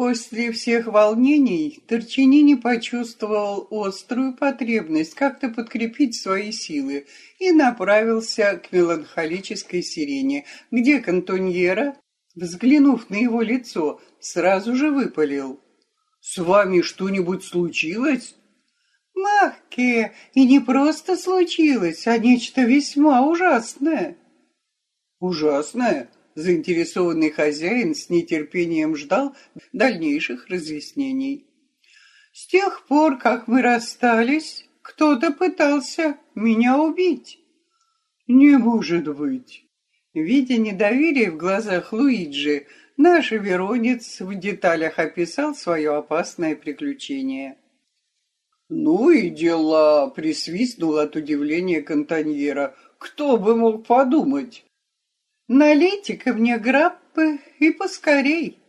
После всех волнений Торчинини почувствовал острую потребность как-то подкрепить свои силы и направился к меланхолической сирене, где Кантоньера, взглянув на его лицо, сразу же выпалил. «С вами что-нибудь случилось?» «Махке, и не просто случилось, а нечто весьма ужасное». «Ужасное?» Заинтересованный хозяин с нетерпением ждал дальнейших разъяснений. С тех пор, как мы расстались, кто-то пытался меня убить. Не может быть. Видя недоверие в глазах Луиджи, наш веронец в деталях описал свое опасное приключение. «Ну и дела!» — присвистнул от удивления Кантаньера. «Кто бы мог подумать?» Налейте-ка мне граппы и поскорей.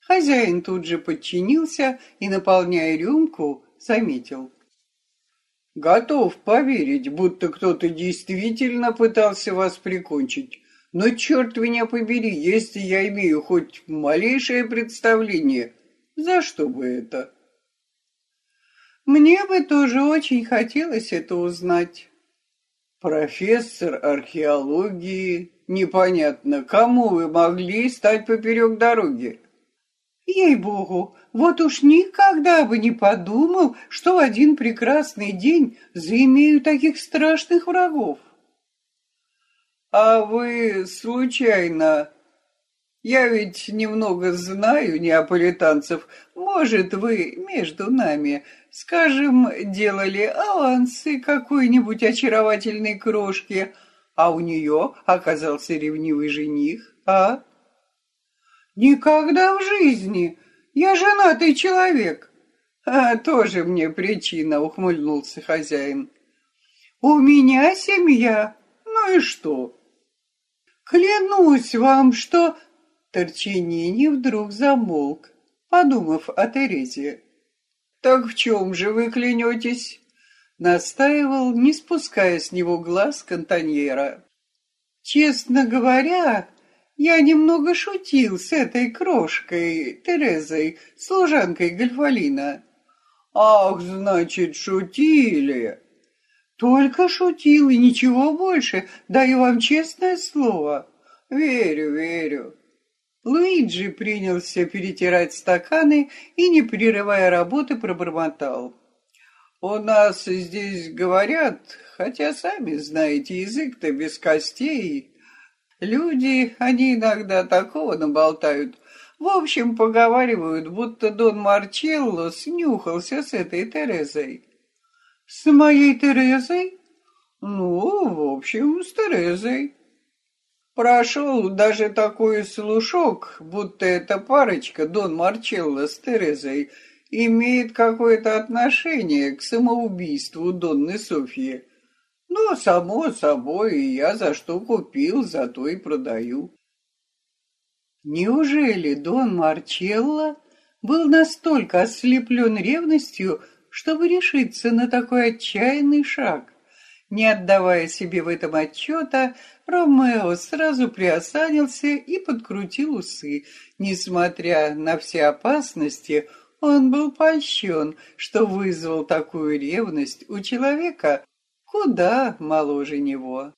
Хозяин тут же подчинился и, наполняя рюмку, заметил. Готов поверить, будто кто-то действительно пытался вас прикончить. Но черт меня побери, если я имею хоть малейшее представление, за что бы это? Мне бы тоже очень хотелось это узнать. Профессор археологии Непонятно, кому вы могли стать поперек дороги? Ей-богу, вот уж никогда бы не подумал, что в один прекрасный день заимею таких страшных врагов. А вы, случайно, я ведь немного знаю неаполитанцев, может, вы между нами, скажем, делали авансы какой-нибудь очаровательной крошки, а у нее оказался ревнивый жених, а? Никогда в жизни. Я женатый человек. А, тоже мне причина, ухмыльнулся хозяин. У меня семья. Ну и что? Клянусь вам, что... Торчинини вдруг замолк, подумав о Терезе. «Так в чем же вы клянетесь?» Настаивал, не спуская с него глаз кантоньера. Честно говоря, я немного шутил с этой крошкой Терезой, служанкой Гальфалина. Ах, значит, шутили. Только шутил и ничего больше, даю вам честное слово. Верю, верю. Луиджи принялся перетирать стаканы и, не прерывая работы, пробормотал. У нас здесь говорят, хотя сами знаете, язык-то без костей. Люди, они иногда такого наболтают. В общем, поговаривают, будто Дон Марчелло снюхался с этой Терезой. С моей Терезой? Ну, в общем, с Терезой. Прошел даже такой слушок, будто эта парочка, Дон Марчелло с Терезой, имеет какое-то отношение к самоубийству Донны Софьи. Но, само собой, я за что купил, за то и продаю. Неужели Дон Марчелло был настолько ослеплен ревностью, чтобы решиться на такой отчаянный шаг? Не отдавая себе в этом отчета, Ромео сразу приосанился и подкрутил усы. Несмотря на все опасности, он был польщен, что вызвал такую ревность у человека куда моложе него.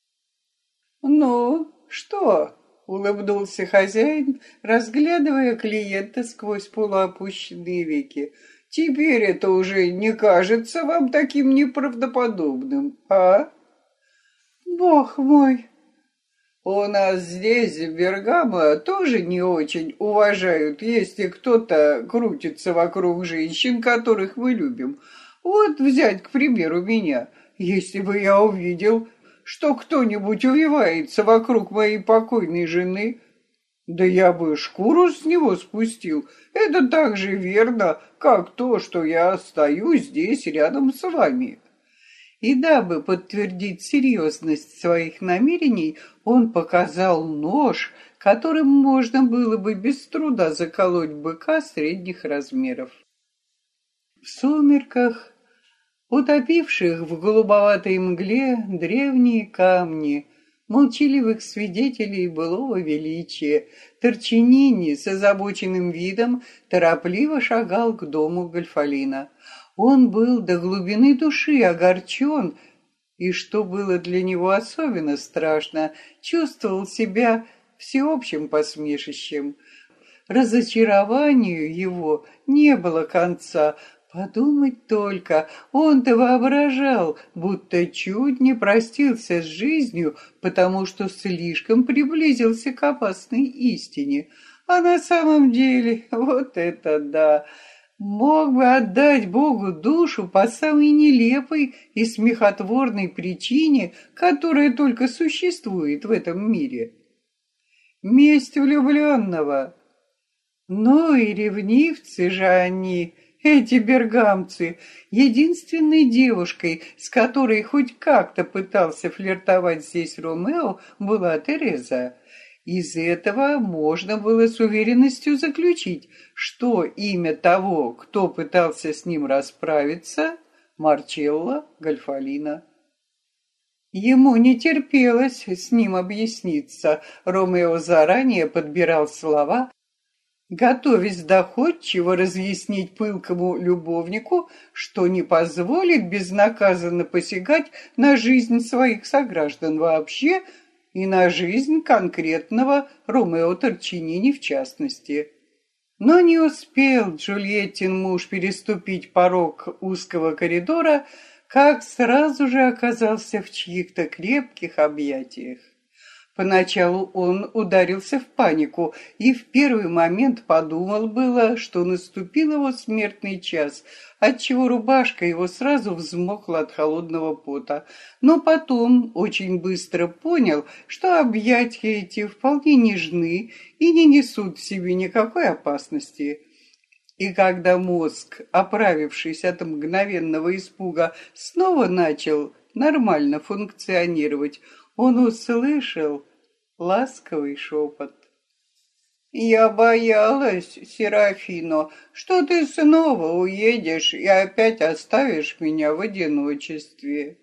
«Ну, что?» — улыбнулся хозяин, разглядывая клиента сквозь полуопущенные веки. «Теперь это уже не кажется вам таким неправдоподобным, а?» «Бог мой!» У нас здесь, в Бергамо, тоже не очень уважают, если кто-то крутится вокруг женщин, которых мы любим. Вот взять, к примеру, меня. Если бы я увидел, что кто-нибудь увивается вокруг моей покойной жены, да я бы шкуру с него спустил. Это так же верно, как то, что я остаюсь здесь рядом с вами. И дабы подтвердить серьезность своих намерений, он показал нож, которым можно было бы без труда заколоть быка средних размеров. В сумерках, утопивших в голубоватой мгле древние камни, молчаливых свидетелей былого величия, Торчинини с озабоченным видом торопливо шагал к дому Гальфалина. Он был до глубины души огорчен, и, что было для него особенно страшно, чувствовал себя всеобщим посмешищем. Разочарованию его не было конца, Подумать только, он-то воображал, будто чуть не простился с жизнью, потому что слишком приблизился к опасной истине. А на самом деле, вот это да! Мог бы отдать Богу душу по самой нелепой и смехотворной причине, которая только существует в этом мире. Месть влюбленного. Ну и ревнивцы же они, эти бергамцы, единственной девушкой, с которой хоть как-то пытался флиртовать здесь Ромео, была Тереза. Из этого можно было с уверенностью заключить, что имя того, кто пытался с ним расправиться, Марчелло Гальфалина. Ему не терпелось с ним объясниться. Ромео заранее подбирал слова, готовясь доходчиво разъяснить пылкому любовнику, что не позволит безнаказанно посягать на жизнь своих сограждан вообще и на жизнь конкретного Ромео Торчинини в частности. Но не успел Джульеттин муж переступить порог узкого коридора, как сразу же оказался в чьих-то крепких объятиях. Поначалу он ударился в панику и в первый момент подумал было, что наступил его смертный час, отчего рубашка его сразу взмокла от холодного пота. Но потом очень быстро понял, что объятия эти вполне нежны и не несут в себе никакой опасности. И когда мозг, оправившись от мгновенного испуга, снова начал нормально функционировать, он услышал ласковый шепот. «Я боялась, Серафино, что ты снова уедешь и опять оставишь меня в одиночестве».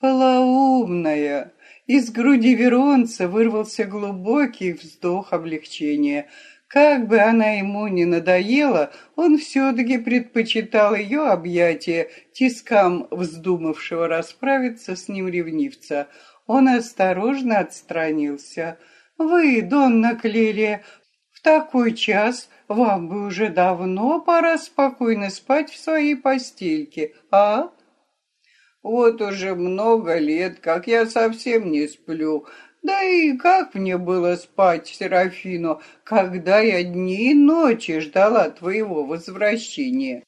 «Полоумная!» Из груди Веронца вырвался глубокий вздох облегчения. Как бы она ему ни надоела, он все-таки предпочитал ее объятия тискам вздумавшего расправиться с ним ревнивца. Он осторожно отстранился. «Вы, Донна Клелия, в такой час вам бы уже давно пора спокойно спать в своей постельке, а?» «Вот уже много лет, как я совсем не сплю. Да и как мне было спать, Серафино, когда я дни и ночи ждала твоего возвращения?»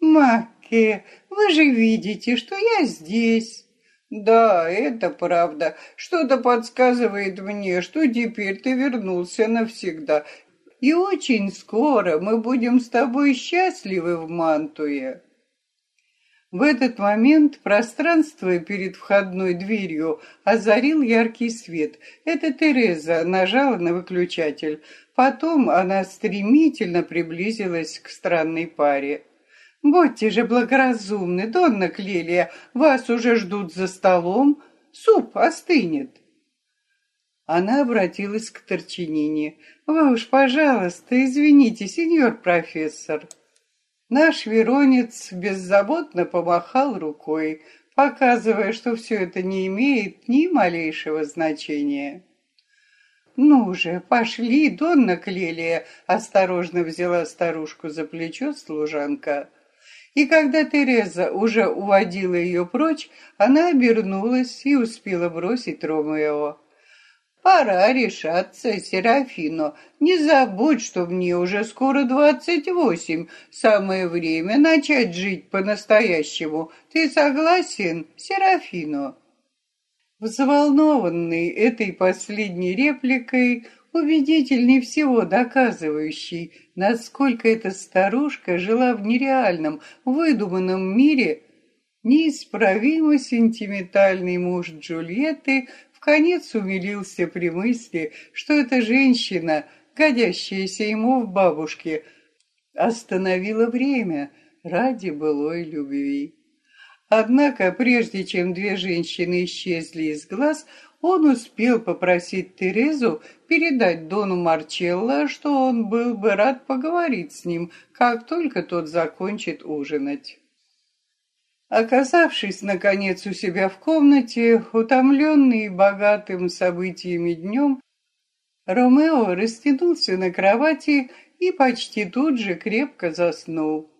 «Маке, вы же видите, что я здесь». Да, это правда. Что-то подсказывает мне, что теперь ты вернулся навсегда. И очень скоро мы будем с тобой счастливы в Мантуе. В этот момент пространство перед входной дверью озарил яркий свет. Это Тереза нажала на выключатель. Потом она стремительно приблизилась к странной паре. Будьте же благоразумны, Донна Клелия, вас уже ждут за столом, суп остынет. Она обратилась к Торчинине. «Вы уж, пожалуйста, извините, сеньор профессор». Наш Веронец беззаботно помахал рукой, показывая, что все это не имеет ни малейшего значения. «Ну же, пошли, Донна Клелия!» — осторожно взяла старушку за плечо служанка. И когда Тереза уже уводила ее прочь, она обернулась и успела бросить Ромео. «Пора решаться, Серафино. Не забудь, что мне уже скоро двадцать восемь. Самое время начать жить по-настоящему. Ты согласен, Серафино?» Взволнованный этой последней репликой, убедительней всего доказывающий, насколько эта старушка жила в нереальном, выдуманном мире, неисправимо сентиментальный муж Джульетты в конец умилился при мысли, что эта женщина, годящаяся ему в бабушке, остановила время ради былой любви. Однако, прежде чем две женщины исчезли из глаз, он успел попросить Терезу передать Дону Марчелло, что он был бы рад поговорить с ним, как только тот закончит ужинать. Оказавшись, наконец, у себя в комнате, утомленный богатым событиями днем, Ромео растянулся на кровати и почти тут же крепко заснул.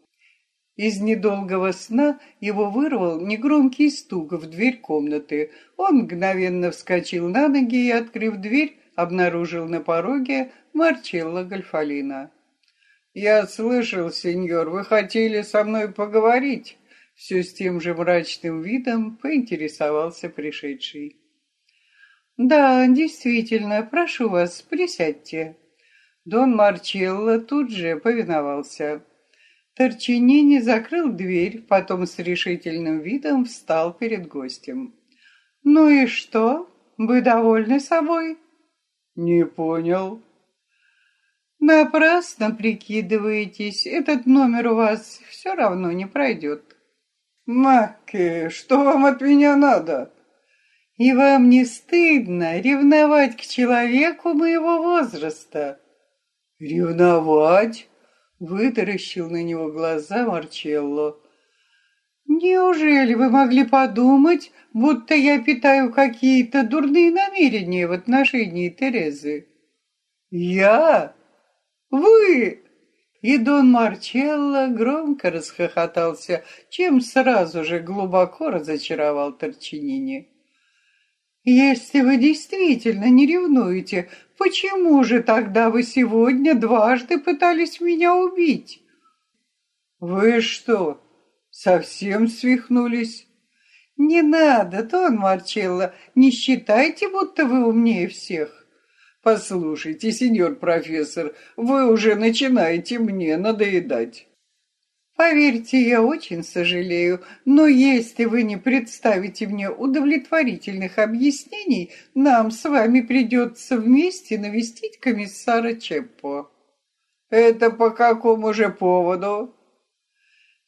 Из недолгого сна его вырвал негромкий стук в дверь комнаты. Он мгновенно вскочил на ноги и, открыв дверь, обнаружил на пороге Марчелло Гальфалина. «Я слышал, сеньор, вы хотели со мной поговорить?» Все с тем же мрачным видом поинтересовался пришедший. «Да, действительно, прошу вас, присядьте». Дон Марчелло тут же повиновался. Торчинини закрыл дверь, потом с решительным видом встал перед гостем. «Ну и что? Вы довольны собой?» «Не понял». «Напрасно прикидываетесь. Этот номер у вас все равно не пройдет». «Маки, что вам от меня надо?» «И вам не стыдно ревновать к человеку моего возраста?» «Ревновать?» Вытаращил на него глаза Марчелло. «Неужели вы могли подумать, будто я питаю какие-то дурные намерения в отношении Терезы?» «Я? Вы?» И Дон Марчелло громко расхохотался, чем сразу же глубоко разочаровал Торчинини. «Если вы действительно не ревнуете, Почему же тогда вы сегодня дважды пытались меня убить? Вы что, совсем свихнулись? Не надо, Дон Марчелло, не считайте, будто вы умнее всех. Послушайте, сеньор профессор, вы уже начинаете мне надоедать. Поверьте, я очень сожалею, но если вы не представите мне удовлетворительных объяснений, нам с вами придется вместе навестить комиссара Чеппо. Это по какому же поводу?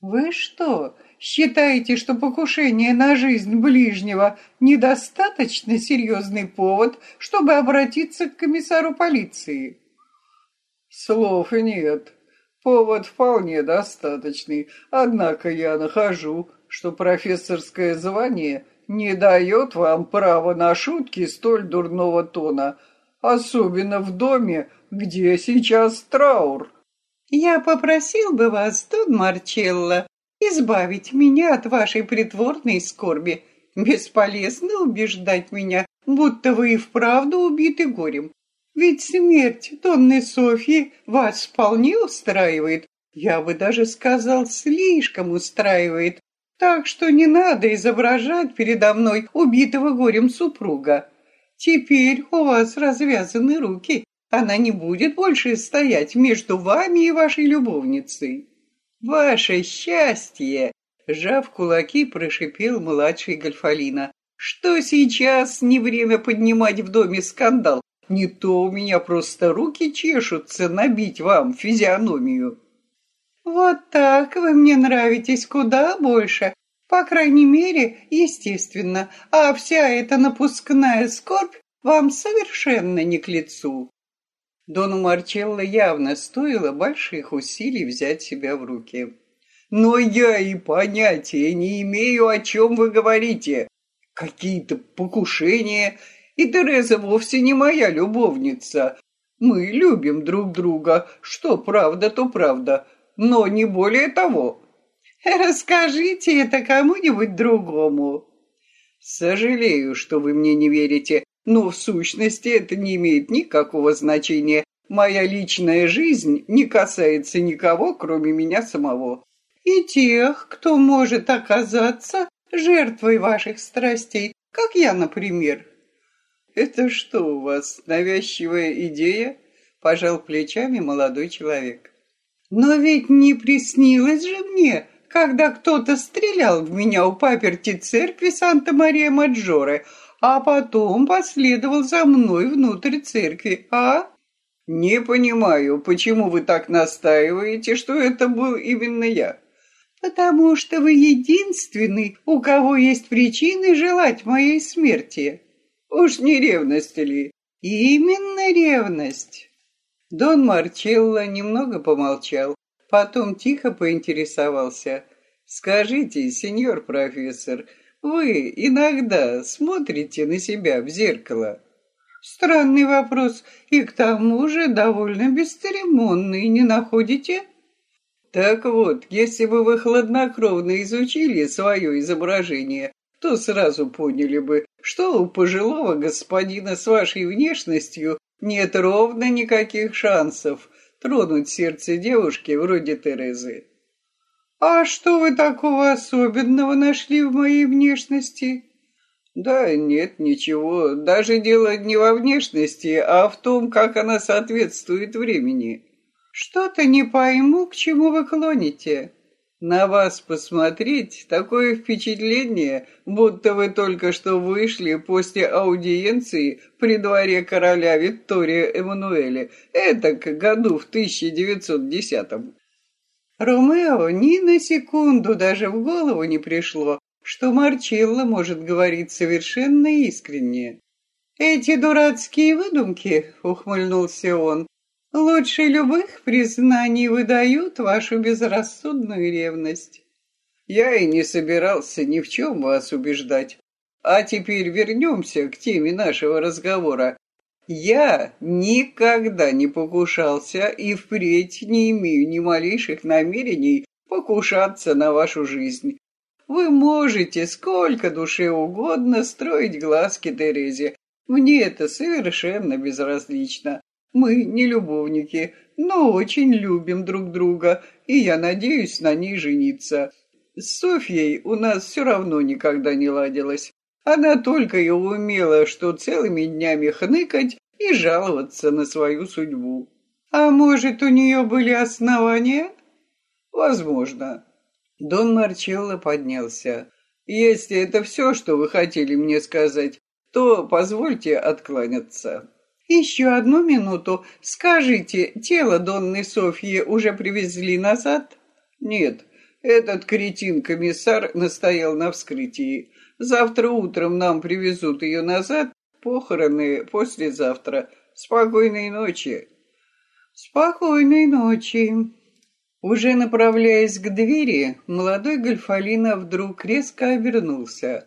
Вы что, считаете, что покушение на жизнь ближнего недостаточно серьезный повод, чтобы обратиться к комиссару полиции? Слов нет. Повод вполне достаточный, однако я нахожу, что профессорское звание не дает вам права на шутки столь дурного тона, особенно в доме, где сейчас траур. Я попросил бы вас, Дон Марчелло, избавить меня от вашей притворной скорби. Бесполезно убеждать меня, будто вы и вправду убиты горем. Ведь смерть Донны Софьи вас вполне устраивает. Я бы даже сказал, слишком устраивает. Так что не надо изображать передо мной убитого горем супруга. Теперь у вас развязаны руки. Она не будет больше стоять между вами и вашей любовницей. Ваше счастье! Сжав кулаки, прошипел младший Гальфалина. Что сейчас не время поднимать в доме скандал? Не то у меня просто руки чешутся набить вам физиономию. Вот так вы мне нравитесь куда больше. По крайней мере, естественно. А вся эта напускная скорбь вам совершенно не к лицу. Дону Марчелло явно стоило больших усилий взять себя в руки. «Но я и понятия не имею, о чем вы говорите. Какие-то покушения и Тереза вовсе не моя любовница. Мы любим друг друга, что правда, то правда, но не более того. Расскажите это кому-нибудь другому. Сожалею, что вы мне не верите, но в сущности это не имеет никакого значения. Моя личная жизнь не касается никого, кроме меня самого. И тех, кто может оказаться жертвой ваших страстей, как я, например. «Это что у вас, навязчивая идея?» – пожал плечами молодой человек. «Но ведь не приснилось же мне, когда кто-то стрелял в меня у паперти церкви Санта-Мария-Маджоре, а потом последовал за мной внутрь церкви, а?» «Не понимаю, почему вы так настаиваете, что это был именно я?» «Потому что вы единственный, у кого есть причины желать моей смерти». Уж не ревность ли? Именно ревность. Дон Марчелло немного помолчал, потом тихо поинтересовался. «Скажите, сеньор профессор, вы иногда смотрите на себя в зеркало?» «Странный вопрос, и к тому же довольно бесцеремонный, не находите?» Так вот, если бы вы хладнокровно изучили свое изображение, то сразу поняли бы, что у пожилого господина с вашей внешностью нет ровно никаких шансов тронуть сердце девушки вроде Терезы. «А что вы такого особенного нашли в моей внешности?» «Да нет, ничего. Даже дело не во внешности, а в том, как она соответствует времени». «Что-то не пойму, к чему вы клоните». На вас посмотреть такое впечатление, будто вы только что вышли после аудиенции при дворе короля Виктория Эммануэля, это к году в 1910-м. Ромео ни на секунду даже в голову не пришло, что Марчелло может говорить совершенно искренне. «Эти дурацкие выдумки», — ухмыльнулся он, Лучше любых признаний выдают вашу безрассудную ревность. Я и не собирался ни в чем вас убеждать. А теперь вернемся к теме нашего разговора. Я никогда не покушался и впредь не имею ни малейших намерений покушаться на вашу жизнь. Вы можете сколько душе угодно строить глазки Терезе. Мне это совершенно безразлично. Мы не любовники, но очень любим друг друга, и я надеюсь на ней жениться. С Софьей у нас все равно никогда не ладилось. Она только и умела, что целыми днями хныкать и жаловаться на свою судьбу. А может, у нее были основания? Возможно. Дон Марчелло поднялся. Если это все, что вы хотели мне сказать, то позвольте откланяться. Еще одну минуту. Скажите, тело Донны Софьи уже привезли назад? Нет, этот кретин-комиссар настоял на вскрытии. Завтра утром нам привезут ее назад, похороны послезавтра. Спокойной ночи. Спокойной ночи. Уже направляясь к двери, молодой Гольфалина вдруг резко обернулся.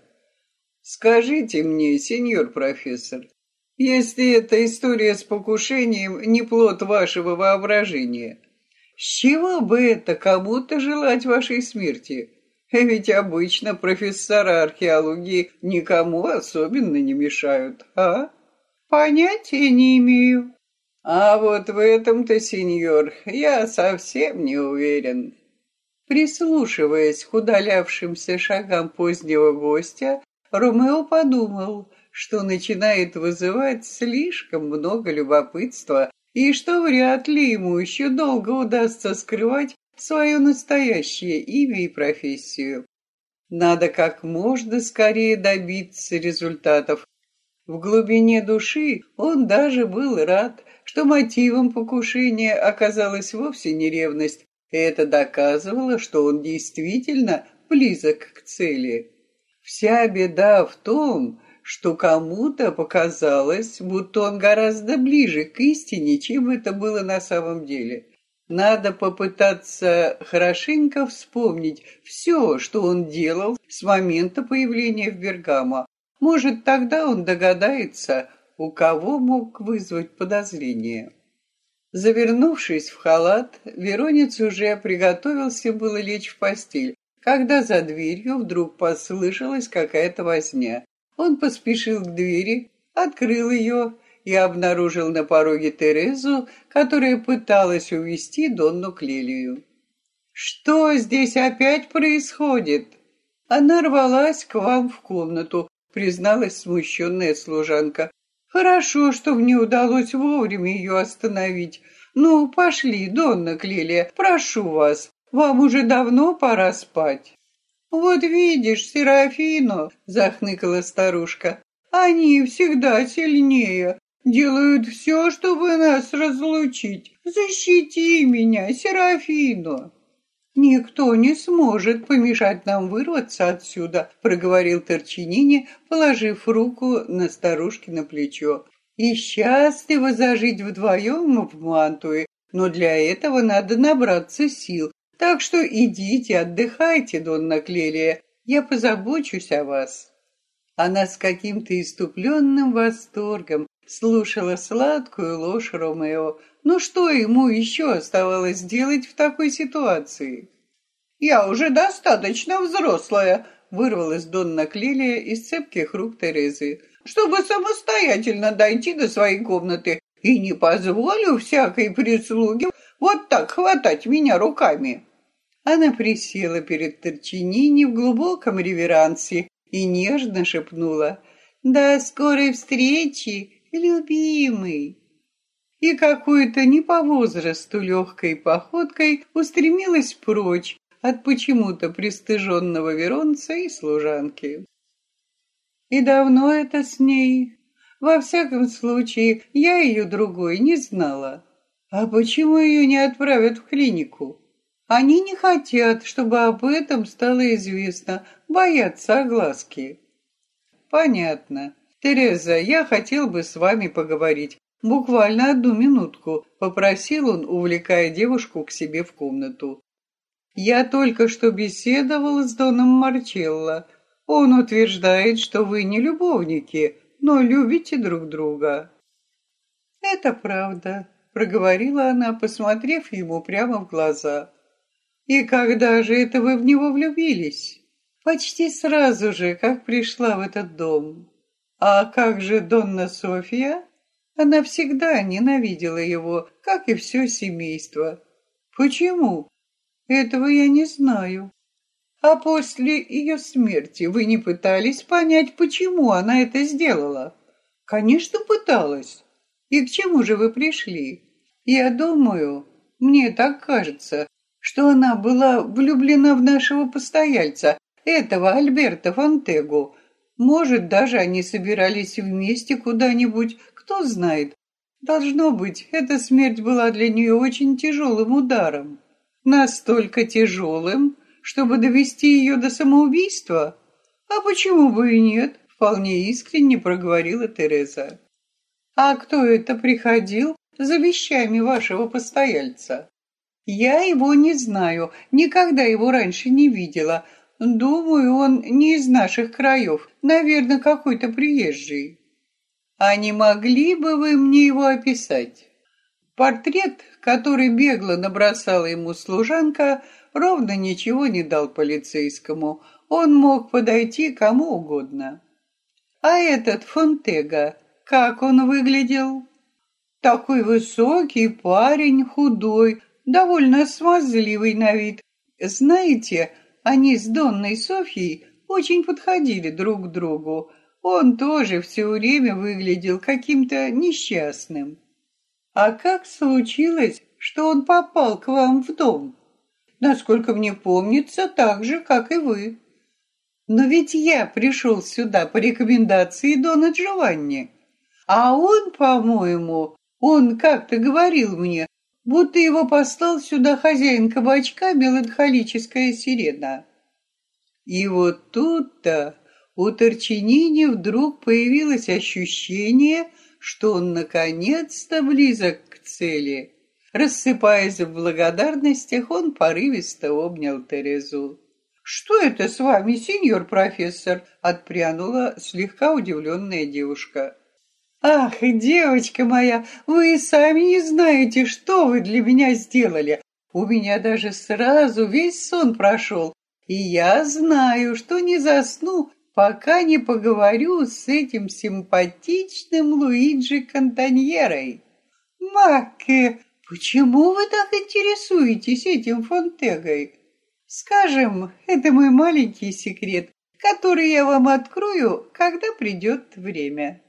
«Скажите мне, сеньор профессор, если эта история с покушением не плод вашего воображения. С чего бы это кому-то желать вашей смерти? Ведь обычно профессора археологии никому особенно не мешают, а? Понятия не имею. А вот в этом-то, сеньор, я совсем не уверен. Прислушиваясь к удалявшимся шагам позднего гостя, Ромео подумал, что начинает вызывать слишком много любопытства и что вряд ли ему еще долго удастся скрывать свое настоящее имя и профессию. Надо как можно скорее добиться результатов. В глубине души он даже был рад, что мотивом покушения оказалась вовсе не ревность, и это доказывало, что он действительно близок к цели. Вся беда в том, что кому-то показалось, будто он гораздо ближе к истине, чем это было на самом деле. Надо попытаться хорошенько вспомнить все, что он делал с момента появления в Бергамо. Может, тогда он догадается, у кого мог вызвать подозрение. Завернувшись в халат, Веронец уже приготовился было лечь в постель, когда за дверью вдруг послышалась какая-то возня. Он поспешил к двери, открыл ее и обнаружил на пороге Терезу, которая пыталась увести Донну Клелию. «Что здесь опять происходит?» «Она рвалась к вам в комнату», — призналась смущенная служанка. «Хорошо, что мне удалось вовремя ее остановить. Ну, пошли, Донна Клелия, прошу вас, вам уже давно пора спать». «Вот видишь, Серафину!» — захныкала старушка. «Они всегда сильнее, делают все, чтобы нас разлучить. Защити меня, Серафину!» «Никто не сможет помешать нам вырваться отсюда», — проговорил Торчинини, положив руку на старушке на плечо. «И счастливо зажить вдвоем в Мантуе, но для этого надо набраться сил. Так что идите, отдыхайте, Донна Клелия, я позабочусь о вас». Она с каким-то иступленным восторгом слушала сладкую ложь Ромео, но что ему еще оставалось делать в такой ситуации? «Я уже достаточно взрослая», — вырвалась Донна Клелия из цепких рук Терезы, «чтобы самостоятельно дойти до своей комнаты и не позволю всякой прислуге вот так хватать меня руками». Она присела перед Торчинини в глубоком реверансе и нежно шепнула «До скорой встречи, любимый!» и какой-то не по возрасту легкой походкой устремилась прочь от почему-то пристыженного веронца и служанки. И давно это с ней? Во всяком случае, я ее другой не знала. А почему ее не отправят в клинику? Они не хотят, чтобы об этом стало известно, боятся огласки. Понятно. Тереза, я хотел бы с вами поговорить. «Буквально одну минутку», — попросил он, увлекая девушку к себе в комнату. «Я только что беседовал с Доном Марчелло. Он утверждает, что вы не любовники, но любите друг друга». «Это правда», — проговорила она, посмотрев ему прямо в глаза. «И когда же это вы в него влюбились?» «Почти сразу же, как пришла в этот дом». «А как же Донна София?» Она всегда ненавидела его, как и все семейство. Почему? Этого я не знаю. А после ее смерти вы не пытались понять, почему она это сделала? Конечно, пыталась. И к чему же вы пришли? Я думаю, мне так кажется, что она была влюблена в нашего постояльца, этого Альберта Фонтегу. Может, даже они собирались вместе куда-нибудь, кто знает, должно быть, эта смерть была для нее очень тяжелым ударом. Настолько тяжелым, чтобы довести ее до самоубийства? А почему бы и нет? Вполне искренне проговорила Тереза. А кто это приходил за вещами вашего постояльца? Я его не знаю, никогда его раньше не видела. Думаю, он не из наших краев, наверное, какой-то приезжий. А не могли бы вы мне его описать? Портрет, который бегло набросала ему служанка, ровно ничего не дал полицейскому. Он мог подойти кому угодно. А этот Фонтега, как он выглядел? Такой высокий парень, худой, довольно смазливый на вид. Знаете, они с Донной Софьей очень подходили друг к другу. Он тоже все время выглядел каким-то несчастным. А как случилось, что он попал к вам в дом? Насколько мне помнится, так же, как и вы. Но ведь я пришел сюда по рекомендации Дона Джованни. А он, по-моему, он как-то говорил мне, будто его послал сюда хозяин кабачка меланхолическая сирена. И вот тут-то у Торчинини вдруг появилось ощущение, что он наконец-то близок к цели. Рассыпаясь в благодарностях, он порывисто обнял Терезу. «Что это с вами, сеньор профессор?» — отпрянула слегка удивленная девушка. «Ах, девочка моя, вы сами не знаете, что вы для меня сделали. У меня даже сразу весь сон прошел, и я знаю, что не засну, пока не поговорю с этим симпатичным Луиджи Кантаньерой. Маке, почему вы так интересуетесь этим Фонтегой? Скажем, это мой маленький секрет, который я вам открою, когда придет время.